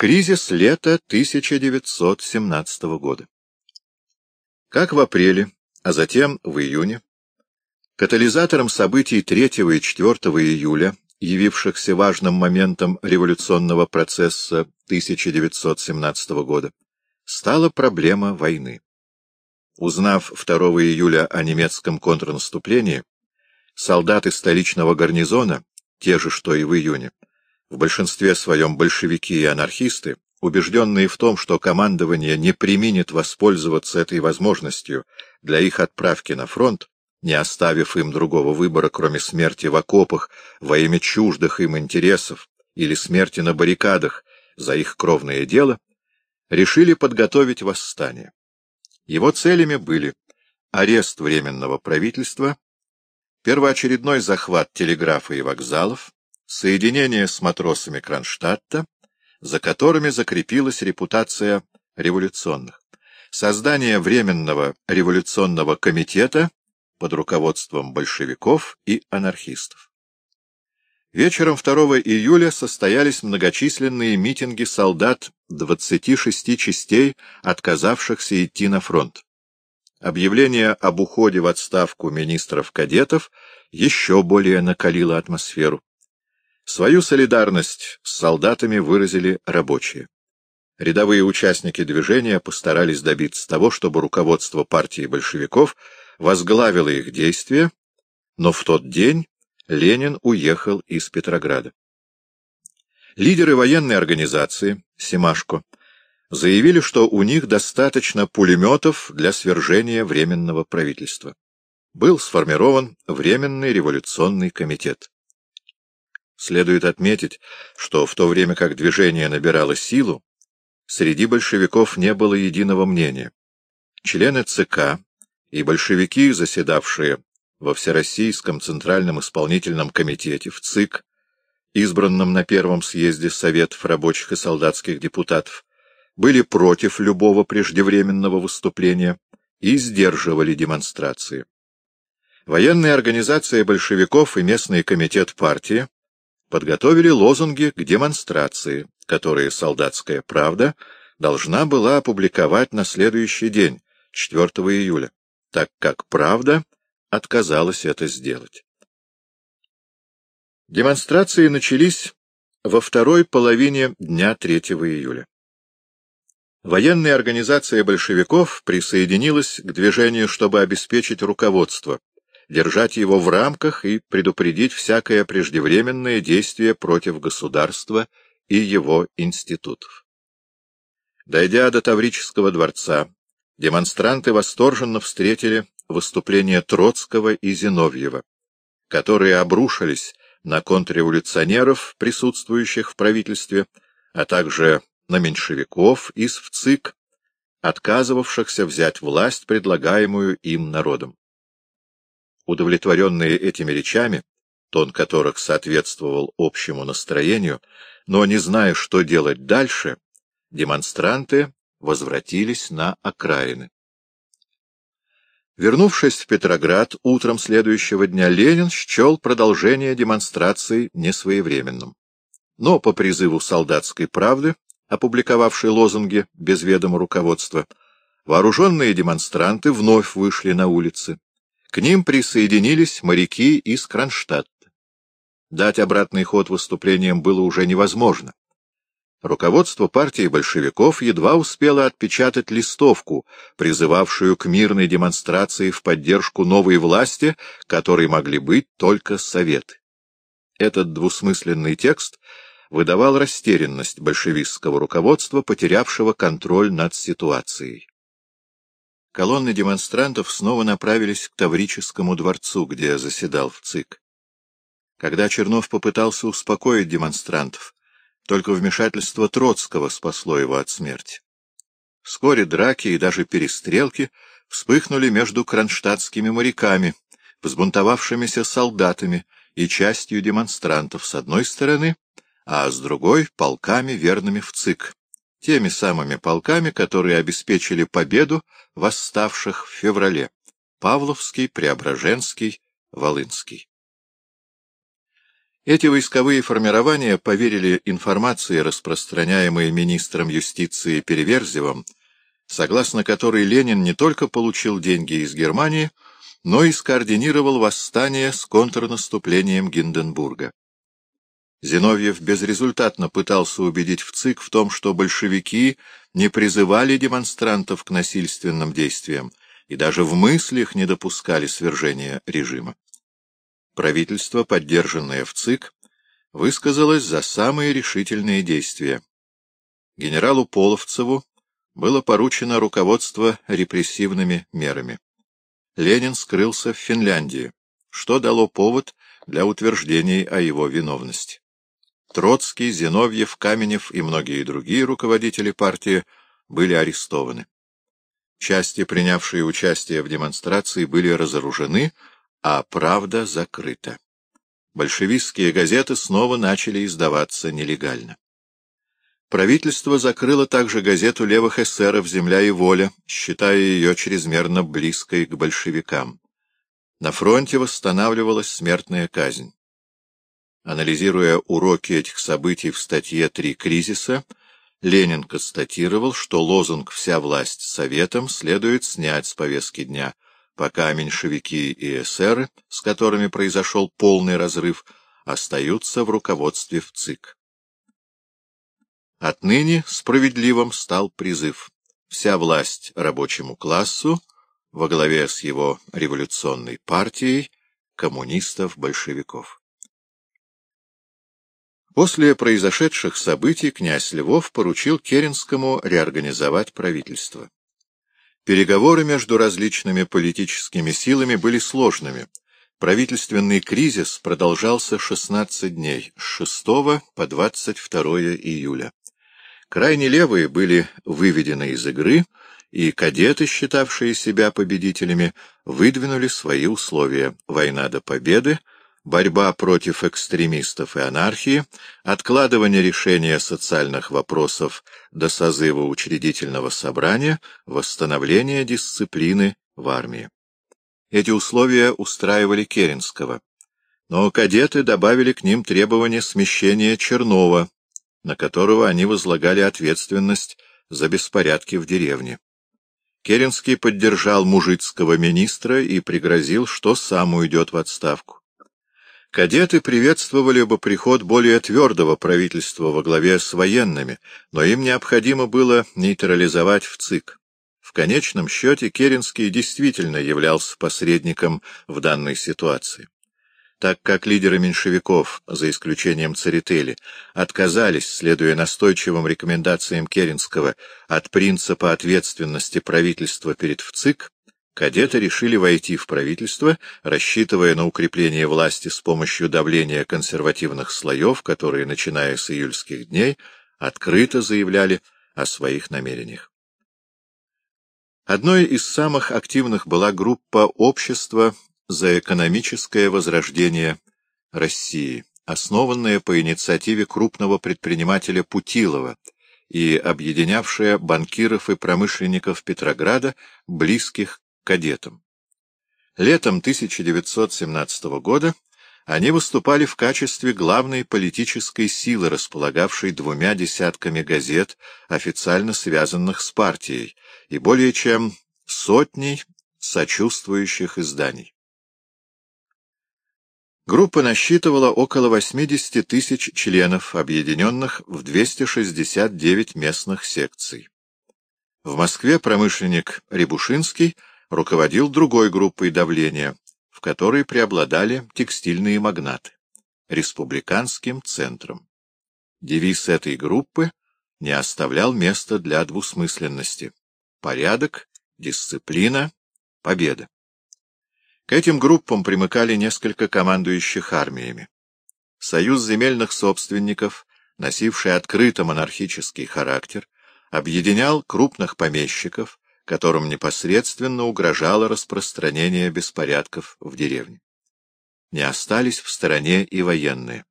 Кризис лета 1917 года. Как в апреле, а затем в июне, катализатором событий 3 и 4 июля, явившихся важным моментом революционного процесса 1917 года, стала проблема войны. Узнав 2 июля о немецком контрнаступлении, солдаты столичного гарнизона, те же, что и в июне, в большинстве своем большевики и анархисты, убежденные в том, что командование не применит воспользоваться этой возможностью для их отправки на фронт, не оставив им другого выбора, кроме смерти в окопах во имя чуждых им интересов или смерти на баррикадах за их кровное дело, решили подготовить восстание. Его целями были арест Временного правительства, первоочередной захват телеграфа и вокзалов, соединение с матросами Кронштадта, за которыми закрепилась репутация революционных, создание Временного революционного комитета под руководством большевиков и анархистов. Вечером 2 июля состоялись многочисленные митинги солдат 26 частей, отказавшихся идти на фронт. Объявление об уходе в отставку министров-кадетов еще более накалило атмосферу. Свою солидарность с солдатами выразили рабочие. Рядовые участники движения постарались добиться того, чтобы руководство партии большевиков возглавило их действия, но в тот день Ленин уехал из Петрограда. Лидеры военной организации, Семашко, заявили, что у них достаточно пулеметов для свержения Временного правительства. Был сформирован Временный революционный комитет. Следует отметить, что в то время как движение набирало силу, среди большевиков не было единого мнения. Члены ЦК и большевики, заседавшие во Всероссийском Центральном исполнительном комитете в ЦИК, избранном на Первом съезде Советов рабочих и солдатских депутатов, были против любого преждевременного выступления и сдерживали демонстрации. Военная организация большевиков и местный комитет партии подготовили лозунги к демонстрации, которые «Солдатская правда» должна была опубликовать на следующий день, 4 июля, так как «Правда» отказалась это сделать. Демонстрации начались во второй половине дня 3 июля. Военная организация большевиков присоединилась к движению, чтобы обеспечить руководство, держать его в рамках и предупредить всякое преждевременное действие против государства и его институтов. Дойдя до Таврического дворца, демонстранты восторженно встретили выступления Троцкого и Зиновьева, которые обрушились на контрреволюционеров, присутствующих в правительстве, а также на меньшевиков из ВЦИК, отказывавшихся взять власть, предлагаемую им народом. Удовлетворенные этими речами, тон которых соответствовал общему настроению, но не зная, что делать дальше, демонстранты возвратились на окраины. Вернувшись в Петроград утром следующего дня, Ленин счел продолжение демонстраций несвоевременным. Но по призыву солдатской правды, опубликовавшей лозунги без ведома руководства, вооруженные демонстранты вновь вышли на улицы. К ним присоединились моряки из Кронштадта. Дать обратный ход выступлениям было уже невозможно. Руководство партии большевиков едва успело отпечатать листовку, призывавшую к мирной демонстрации в поддержку новой власти, которой могли быть только советы. Этот двусмысленный текст выдавал растерянность большевистского руководства, потерявшего контроль над ситуацией. Колонны демонстрантов снова направились к Таврическому дворцу, где заседал в ЦИК. Когда Чернов попытался успокоить демонстрантов, только вмешательство Троцкого спасло его от смерти. Вскоре драки и даже перестрелки вспыхнули между кронштадтскими моряками, взбунтовавшимися солдатами и частью демонстрантов с одной стороны, а с другой — полками, верными в ЦИК теми самыми полками, которые обеспечили победу восставших в феврале — Павловский, Преображенский, Волынский. Эти войсковые формирования поверили информации, распространяемой министром юстиции Переверзевым, согласно которой Ленин не только получил деньги из Германии, но и скоординировал восстание с контрнаступлением Гинденбурга. Зиновьев безрезультатно пытался убедить в ЦИК в том, что большевики не призывали демонстрантов к насильственным действиям и даже в мыслях не допускали свержения режима. Правительство, поддержанное в ЦИК, высказалось за самые решительные действия. Генералу Половцеву было поручено руководство репрессивными мерами. Ленин скрылся в Финляндии, что дало повод для утверждений о его виновности. Троцкий, Зиновьев, Каменев и многие другие руководители партии были арестованы. Части, принявшие участие в демонстрации, были разоружены, а правда закрыта. Большевистские газеты снова начали издаваться нелегально. Правительство закрыло также газету левых эсеров «Земля и воля», считая ее чрезмерно близкой к большевикам. На фронте восстанавливалась смертная казнь. Анализируя уроки этих событий в статье «Три кризиса», Ленин констатировал, что лозунг «Вся власть советом» следует снять с повестки дня, пока меньшевики и эсеры, с которыми произошел полный разрыв, остаются в руководстве в ЦИК. Отныне справедливым стал призыв «Вся власть рабочему классу» во главе с его революционной партией коммунистов-большевиков. После произошедших событий князь Львов поручил Керенскому реорганизовать правительство. Переговоры между различными политическими силами были сложными. Правительственный кризис продолжался 16 дней, с 6 по 22 июля. Крайне левые были выведены из игры, и кадеты, считавшие себя победителями, выдвинули свои условия — война до победы, борьба против экстремистов и анархии, откладывание решения социальных вопросов до созыва учредительного собрания, восстановление дисциплины в армии. Эти условия устраивали Керенского, но кадеты добавили к ним требование смещения Чернова, на которого они возлагали ответственность за беспорядки в деревне. Керенский поддержал мужицкого министра и пригрозил, что сам уйдет в отставку. Кадеты приветствовали бы приход более твердого правительства во главе с военными, но им необходимо было нейтрализовать в ЦИК. В конечном счете Керенский действительно являлся посредником в данной ситуации. Так как лидеры меньшевиков, за исключением Церетели, отказались, следуя настойчивым рекомендациям Керенского, от принципа ответственности правительства перед ВЦИК, кадеты решили войти в правительство, рассчитывая на укрепление власти с помощью давления консервативных слоев, которые, начиная с июльских дней, открыто заявляли о своих намерениях. Одной из самых активных была группа «Общество за экономическое возрождение России», основанная по инициативе крупного предпринимателя Путилова и объединявшая банкиров и промышленников Петрограда, близких кадетам. Летом 1917 года они выступали в качестве главной политической силы, располагавшей двумя десятками газет, официально связанных с партией, и более чем сотней сочувствующих изданий. Группа насчитывала около 80 тысяч членов, объединенных в 269 местных секций. В Москве промышленник Рябушинский – руководил другой группой давления, в которой преобладали текстильные магнаты — республиканским центром. Девиз этой группы не оставлял места для двусмысленности — порядок, дисциплина, победа. К этим группам примыкали несколько командующих армиями. Союз земельных собственников, носивший открыто монархический характер, объединял крупных помещиков, которым непосредственно угрожало распространение беспорядков в деревне. Не остались в стороне и военные.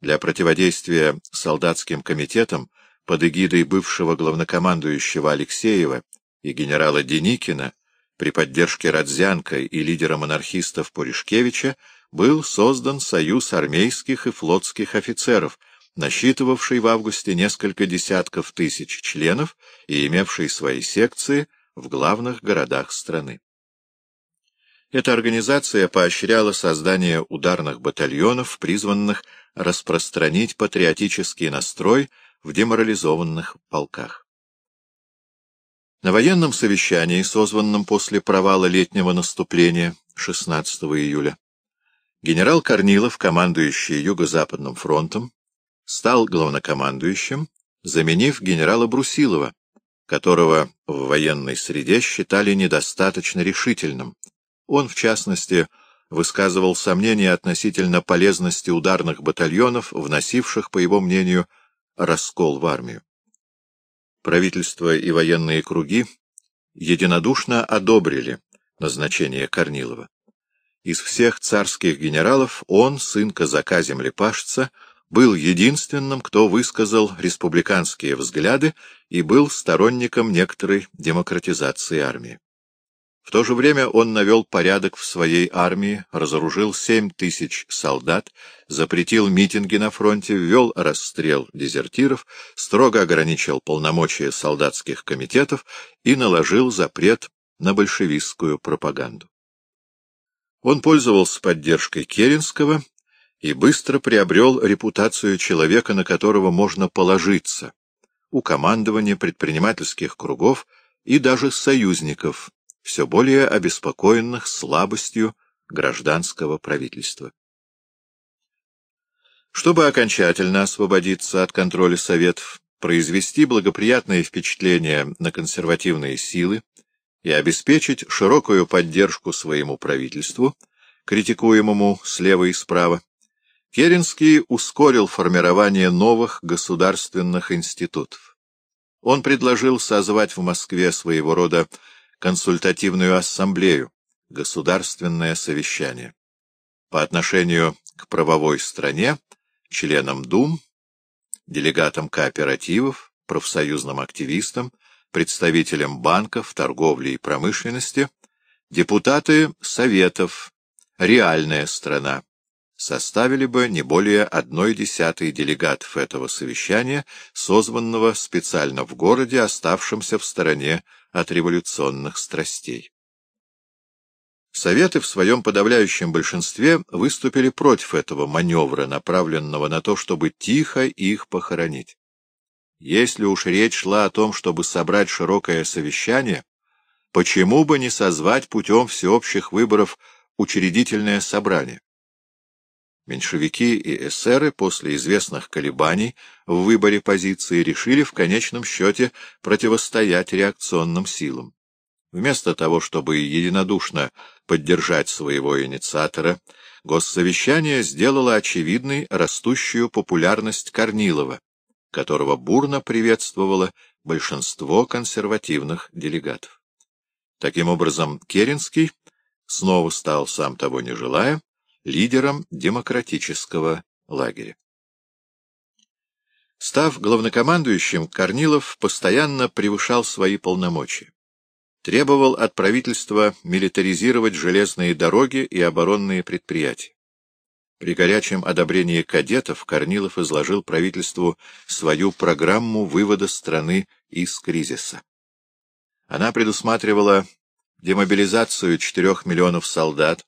Для противодействия солдатским комитетам под эгидой бывшего главнокомандующего Алексеева и генерала Деникина при поддержке Родзянко и лидера монархистов Пуришкевича был создан Союз армейских и флотских офицеров, насчитывавший в августе несколько десятков тысяч членов и имевший свои секции в главных городах страны. Эта организация поощряла создание ударных батальонов, призванных распространить патриотический настрой в деморализованных полках. На военном совещании, созванном после провала летнего наступления 16 июля, генерал Корнилов, командующий Юго-Западным фронтом, стал главнокомандующим, заменив генерала Брусилова, которого в военной среде считали недостаточно решительным, он, в частности, высказывал сомнения относительно полезности ударных батальонов, вносивших, по его мнению, раскол в армию. Правительство и военные круги единодушно одобрили назначение Корнилова. Из всех царских генералов он, сын казака-землепашца, был единственным, кто высказал республиканские взгляды и был сторонником некоторой демократизации армии. В то же время он навел порядок в своей армии, разоружил семь тысяч солдат, запретил митинги на фронте, ввел расстрел дезертиров, строго ограничил полномочия солдатских комитетов и наложил запрет на большевистскую пропаганду. Он пользовался поддержкой Керенского и быстро приобрел репутацию человека, на которого можно положиться, у командования предпринимательских кругов и даже союзников, все более обеспокоенных слабостью гражданского правительства. Чтобы окончательно освободиться от контроля Советов, произвести благоприятное впечатление на консервативные силы и обеспечить широкую поддержку своему правительству, критикуемому слева и справа, Керенский ускорил формирование новых государственных институтов. Он предложил созвать в Москве своего рода консультативную ассамблею, государственное совещание. По отношению к правовой стране, членам Дум, делегатам кооперативов, профсоюзным активистам, представителям банков, торговли и промышленности, депутаты Советов, реальная страна, составили бы не более одной десятой делегатов этого совещания, созванного специально в городе, оставшемся в стороне от революционных страстей. Советы в своем подавляющем большинстве выступили против этого маневра, направленного на то, чтобы тихо их похоронить. Если уж речь шла о том, чтобы собрать широкое совещание, почему бы не созвать путем всеобщих выборов учредительное собрание? Меньшевики и эсеры после известных колебаний в выборе позиции решили в конечном счете противостоять реакционным силам. Вместо того, чтобы единодушно поддержать своего инициатора, Госсовещание сделало очевидной растущую популярность Корнилова, которого бурно приветствовало большинство консервативных делегатов. Таким образом, Керенский снова стал, сам того не желая, лидером демократического лагеря. Став главнокомандующим, Корнилов постоянно превышал свои полномочия. Требовал от правительства милитаризировать железные дороги и оборонные предприятия. При горячем одобрении кадетов Корнилов изложил правительству свою программу вывода страны из кризиса. Она предусматривала демобилизацию 4 миллионов солдат,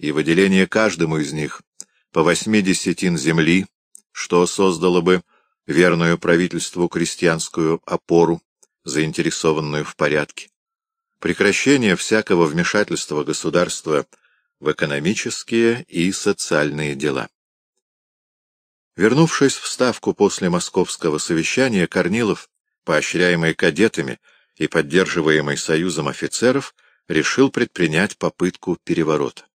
и выделение каждому из них по восьми десятин земли, что создало бы верную правительству крестьянскую опору, заинтересованную в порядке, прекращение всякого вмешательства государства в экономические и социальные дела. Вернувшись в Ставку после московского совещания, Корнилов, поощряемый кадетами и поддерживаемый Союзом офицеров, решил предпринять попытку переворота.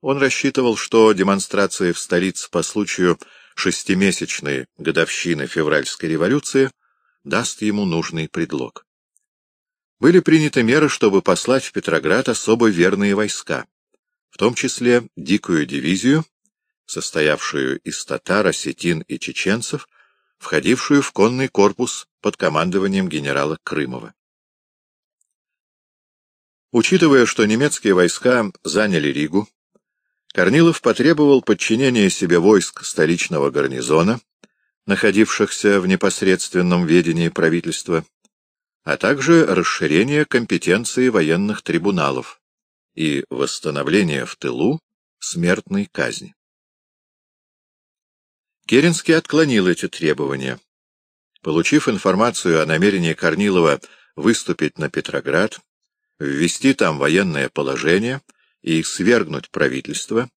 Он рассчитывал, что демонстрация в столице по случаю шестимесячной годовщины февральской революции даст ему нужный предлог. Были приняты меры, чтобы послать в Петроград особо верные войска, в том числе дикую дивизию, состоявшую из татар, осетин и чеченцев, входившую в конный корпус под командованием генерала Крымова. Учитывая, что немецкие войска заняли Ригу, Корнилов потребовал подчинения себе войск столичного гарнизона, находившихся в непосредственном ведении правительства, а также расширения компетенции военных трибуналов и восстановления в тылу смертной казни. Керенский отклонил эти требования. Получив информацию о намерении Корнилова выступить на Петроград, ввести там военное положение и свергнуть правительство,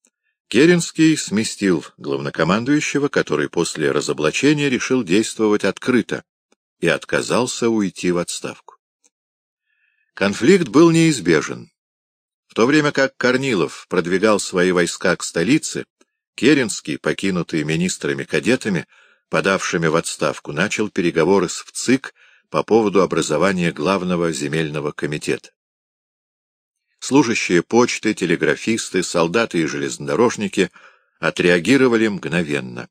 Керенский сместил главнокомандующего, который после разоблачения решил действовать открыто и отказался уйти в отставку. Конфликт был неизбежен. В то время как Корнилов продвигал свои войска к столице, Керенский, покинутый министрами-кадетами, подавшими в отставку, начал переговоры с ВЦИК по поводу образования главного земельного комитета. Служащие почты, телеграфисты, солдаты и железнодорожники отреагировали мгновенно.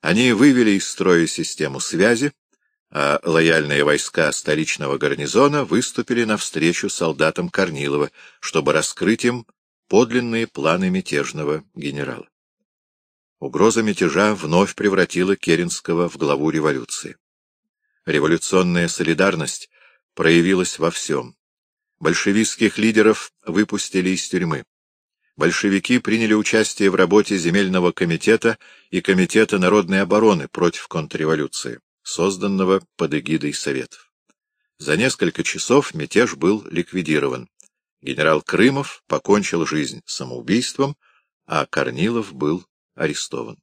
Они вывели из строя систему связи, а лояльные войска столичного гарнизона выступили навстречу солдатам Корнилова, чтобы раскрыть им подлинные планы мятежного генерала. Угроза мятежа вновь превратила Керенского в главу революции. Революционная солидарность проявилась во всем. Большевистских лидеров выпустили из тюрьмы. Большевики приняли участие в работе земельного комитета и комитета народной обороны против контрреволюции, созданного под эгидой Советов. За несколько часов мятеж был ликвидирован. Генерал Крымов покончил жизнь самоубийством, а Корнилов был арестован.